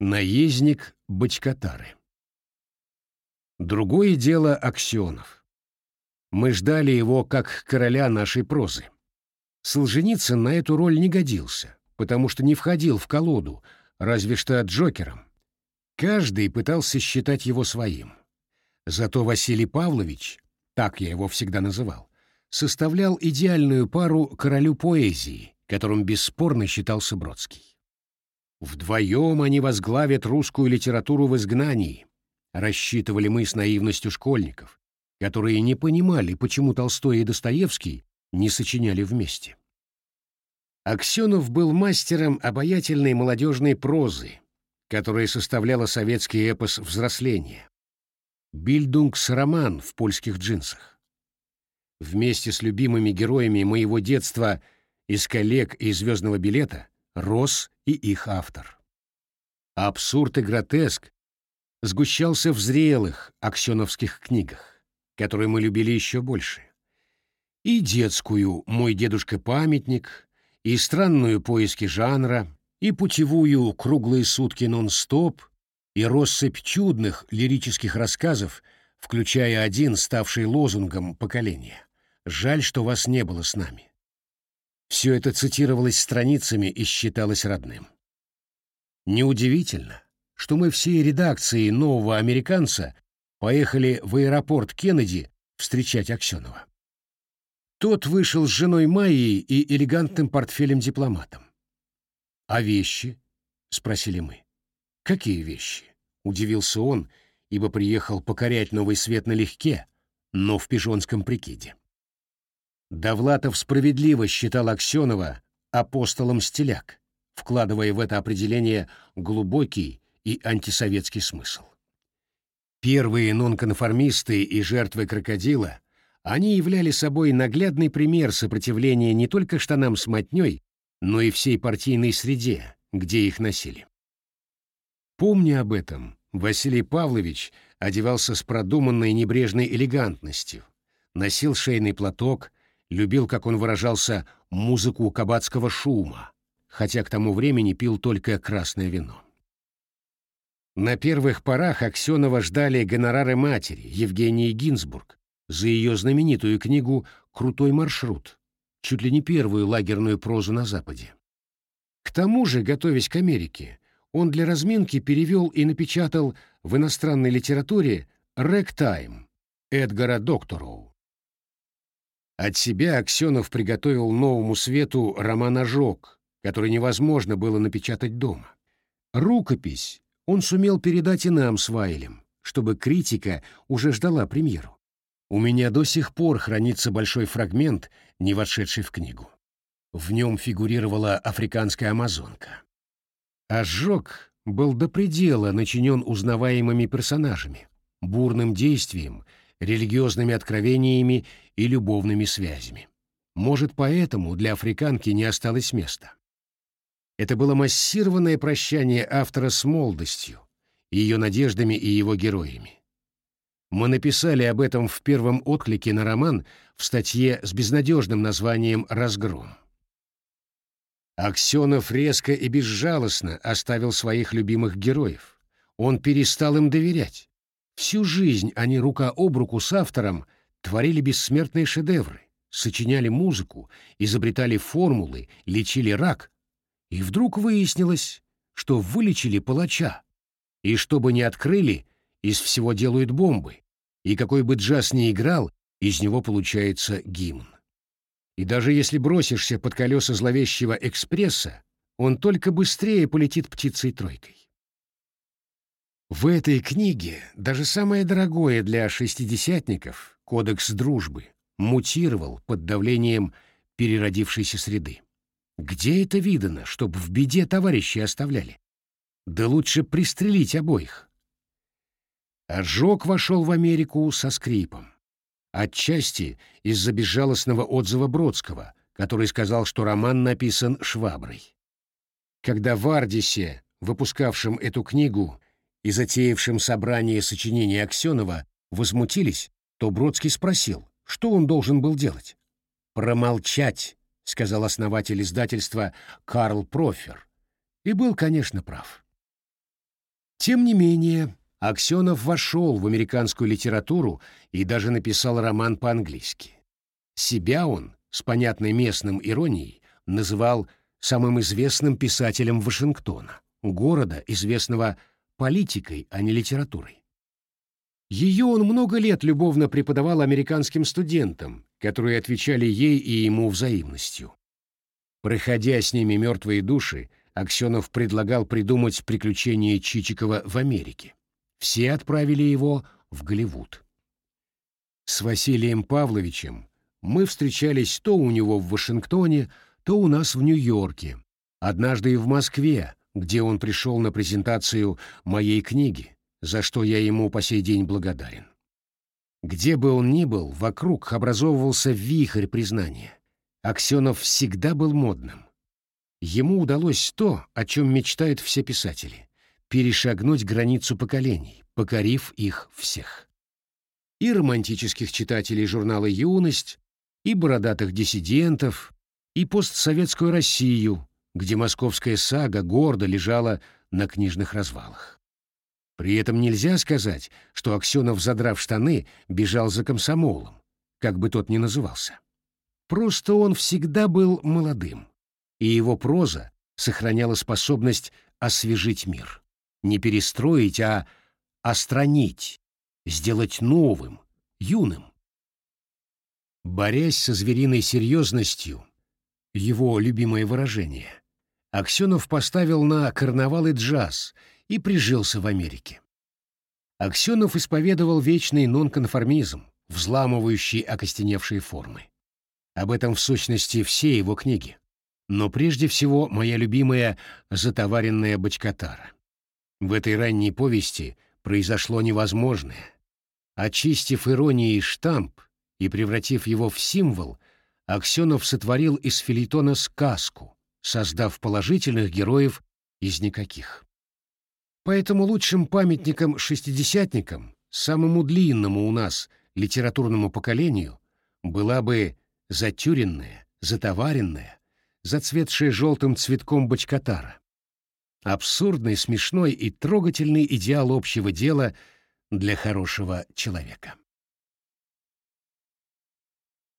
Наездник Бочкотары. Другое дело Аксенов. Мы ждали его как короля нашей прозы. Солженицын на эту роль не годился, потому что не входил в колоду, разве что Джокером. Каждый пытался считать его своим. Зато Василий Павлович, так я его всегда называл, составлял идеальную пару королю поэзии, которым бесспорно считался Бродский. Вдвоем они возглавят русскую литературу в изгнании, рассчитывали мы с наивностью школьников, которые не понимали, почему Толстой и Достоевский не сочиняли вместе. Аксенов был мастером обаятельной молодежной прозы, которая составляла советский эпос взросления. Бильдунгс-роман в польских джинсах. Вместе с любимыми героями моего детства из коллег и звездного билета рос и их автор. Абсурд и гротеск сгущался в зрелых аксеновских книгах, которые мы любили еще больше. И детскую «Мой дедушка-памятник», и странную «Поиски жанра», и путевую «Круглые сутки нон-стоп», и россыпь чудных лирических рассказов, включая один, ставший лозунгом поколения. «Жаль, что вас не было с нами». Все это цитировалось страницами и считалось родным. Неудивительно, что мы всей редакции «Нового американца» поехали в аэропорт Кеннеди встречать Аксенова. Тот вышел с женой Майей и элегантным портфелем-дипломатом. «А вещи?» — спросили мы. «Какие вещи?» — удивился он, ибо приехал покорять новый свет налегке, но в пижонском прикиде. Довлатов справедливо считал Аксенова апостолом стиляк, вкладывая в это определение глубокий и антисоветский смысл. Первые нонконформисты и жертвы крокодила, они являли собой наглядный пример сопротивления не только штанам с мотней, но и всей партийной среде, где их носили. Помня об этом, Василий Павлович одевался с продуманной небрежной элегантностью, носил шейный платок, любил, как он выражался, музыку кабацкого шума, хотя к тому времени пил только красное вино. На первых порах Аксенова ждали гонорары матери, Евгении Гинзбург, за ее знаменитую книгу «Крутой маршрут», чуть ли не первую лагерную прозу на Западе. К тому же, готовясь к Америке, он для разминки перевел и напечатал в иностранной литературе «Рэктайм» Эдгара Доктороу. От себя Аксенов приготовил новому свету роман «Ожог», который невозможно было напечатать дома. Рукопись он сумел передать и нам с Вайлем, чтобы критика уже ждала премьеру. У меня до сих пор хранится большой фрагмент, не вошедший в книгу. В нем фигурировала африканская амазонка. «Ожог» был до предела начинен узнаваемыми персонажами, бурным действием — религиозными откровениями и любовными связями. Может, поэтому для африканки не осталось места. Это было массированное прощание автора с молодостью, ее надеждами и его героями. Мы написали об этом в первом отклике на роман в статье с безнадежным названием «Разгром». Аксенов резко и безжалостно оставил своих любимых героев. Он перестал им доверять. Всю жизнь они рука об руку с автором творили бессмертные шедевры, сочиняли музыку, изобретали формулы, лечили рак. И вдруг выяснилось, что вылечили палача. И что бы ни открыли, из всего делают бомбы. И какой бы джаз ни играл, из него получается гимн. И даже если бросишься под колеса зловещего экспресса, он только быстрее полетит птицей-тройкой. В этой книге даже самое дорогое для шестидесятников «Кодекс дружбы» мутировал под давлением переродившейся среды. Где это видано, чтобы в беде товарищи оставляли? Да лучше пристрелить обоих. Ожог вошел в Америку со скрипом. Отчасти из-за безжалостного отзыва Бродского, который сказал, что роман написан шваброй. Когда в Ардисе, выпускавшем эту книгу, и затеявшим собрание сочинений Аксенова возмутились, то Бродский спросил, что он должен был делать. «Промолчать», — сказал основатель издательства Карл Профер. И был, конечно, прав. Тем не менее, Аксенов вошел в американскую литературу и даже написал роман по-английски. Себя он, с понятной местным иронией, называл самым известным писателем Вашингтона, города, известного политикой, а не литературой. Ее он много лет любовно преподавал американским студентам, которые отвечали ей и ему взаимностью. Проходя с ними мертвые души, Аксенов предлагал придумать приключения Чичикова в Америке. Все отправили его в Голливуд. С Василием Павловичем мы встречались то у него в Вашингтоне, то у нас в Нью-Йорке, однажды и в Москве, где он пришел на презентацию моей книги, за что я ему по сей день благодарен. Где бы он ни был, вокруг образовывался вихрь признания. Аксенов всегда был модным. Ему удалось то, о чем мечтают все писатели — перешагнуть границу поколений, покорив их всех. И романтических читателей журнала «Юность», и бородатых диссидентов, и постсоветскую Россию, где московская сага гордо лежала на книжных развалах. При этом нельзя сказать, что Аксенов, задрав штаны, бежал за комсомолом, как бы тот ни назывался. Просто он всегда был молодым, и его проза сохраняла способность освежить мир. Не перестроить, а остранить, сделать новым, юным. Борясь со звериной серьезностью, его любимое выражение, Аксенов поставил на карнавал и джаз и прижился в Америке. Аксенов исповедовал вечный нонконформизм, взламывающий окостеневшие формы. Об этом в сущности все его книги. Но прежде всего моя любимая «Затоваренная бочкотара». В этой ранней повести произошло невозможное. Очистив иронией штамп и превратив его в символ, Аксенов сотворил из филитона сказку, создав положительных героев из никаких. Поэтому лучшим памятником-шестидесятникам, самому длинному у нас литературному поколению, была бы затюренная, затоваренная, зацветшая желтым цветком бочкотара. Абсурдный, смешной и трогательный идеал общего дела для хорошего человека.